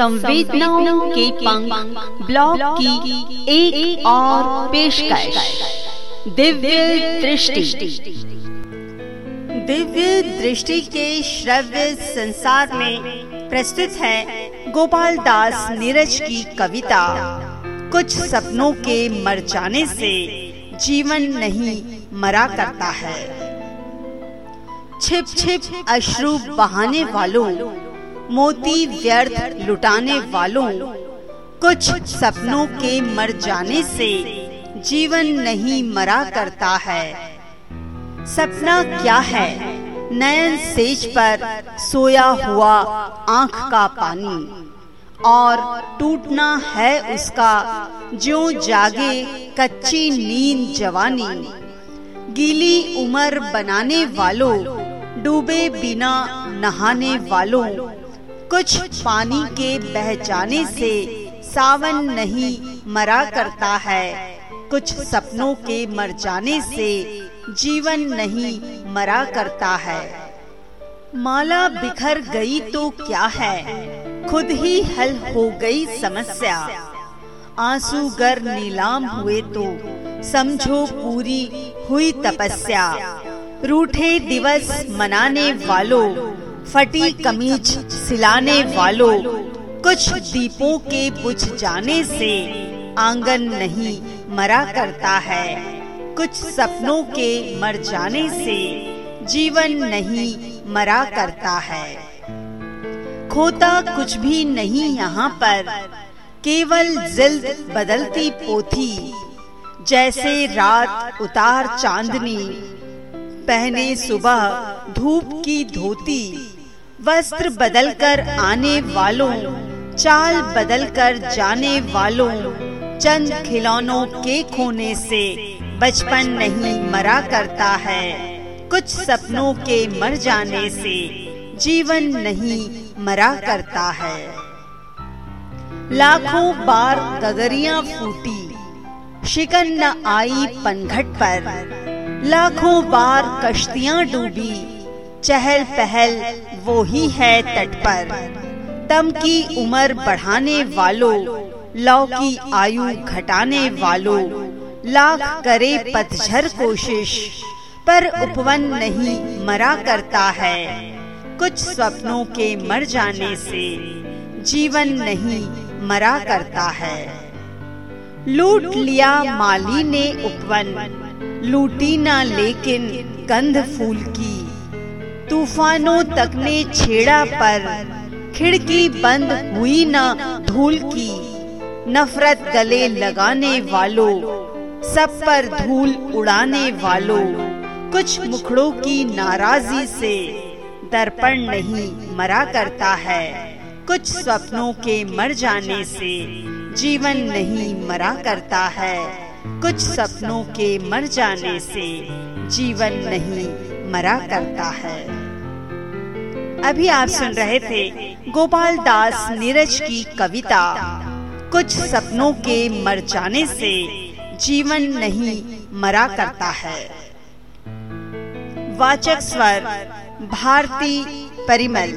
संवेदनाओं के पंख ब्लॉग की एक, और पेशकश। दिव्य दृष्टि। दिव्य दृष्टि के श्रव्य संसार में प्रस्तुत है गोपाल दास नीरज की कविता। कुछ सपनों के मर जाने से जीवन नहीं मरा करता है। छिप छिप अश्रु बहाने वालों मोती व्यर्थ लुटाने वालों, कुछ सपनों के मर जाने से जीवन नहीं मरा करता है। सपना क्या है? नयन सेज पर सोया हुआ आँख का पानी, और टूटना है उसका जो जागे कच्ची नींद जवानी। गीली उम्र बनाने वालों, डूबे बिना नहाने वालों कुछ पानी के बह जाने से सावन नहीं मरा करता है। कुछ सपनों के मर जाने से जीवन नहीं मरा करता है। माला बिखर गई तो क्या है? खुद ही हल हो गई समस्या। आँसू गर नीलाम हुए तो समझो पूरी हुई तपस्या। रूठे दिवस मनाने वालों फटी कमीज सिलाने वालों कुछ दीपों के बुझ जाने से आँगन नहीं मरा करता है। कुछ सपनों के मर जाने से जीवन नहीं मरा करता है। खोता कुछ भी नहीं यहाँ पर। केवल जिल्द बदलती पोथी। जैसे रात उतार चांदनी पहने सुबह धूप की धोती। वस्त्र बदलकर आने वालों, चाल बदलकर जाने वालों, चंद खिलौनों के खोने से बचपन नहीं मरा करता है। कुछ सपनों के मर जाने से जीवन नहीं मरा करता है। लाखों बार गगरियाँ फूटी, शिकन न आई पनघट पर। लाखों बार कश्तियाँ डूबी चहल पहल वो ही है तट पर। तम की उम्र बढ़ाने वालों, लौ की आयु घटाने वालों, लाख करे पतझर कोशिश, पर उपवन नहीं मरा करता है। कुछ सपनों के मर जाने से जीवन नहीं मरा करता है। लूट लिया माली ने उपवन, लूटी ना लेकिन गंध फूल की। तूफानों तक ने छेड़ा पर। खिड़की बंद हुई ना धूल की। नफरत गले लगाने वालों, सब पर धूल उड़ाने वालों। कुछ मुखड़ों की नाराजी से दर्पण नहीं मरा करता है। कुछ सपनों के मर जाने से जीवन नहीं मरा करता है। कुछ सपनों के मर जाने से जीवन नहीं मरा करता है। अभी आप सुन रहे थे गोपाल दास नीरज की कविता। कुछ सपनों के मर जाने से जीवन नहीं मरा करता है। वाचक स्वर, भारती परिमल।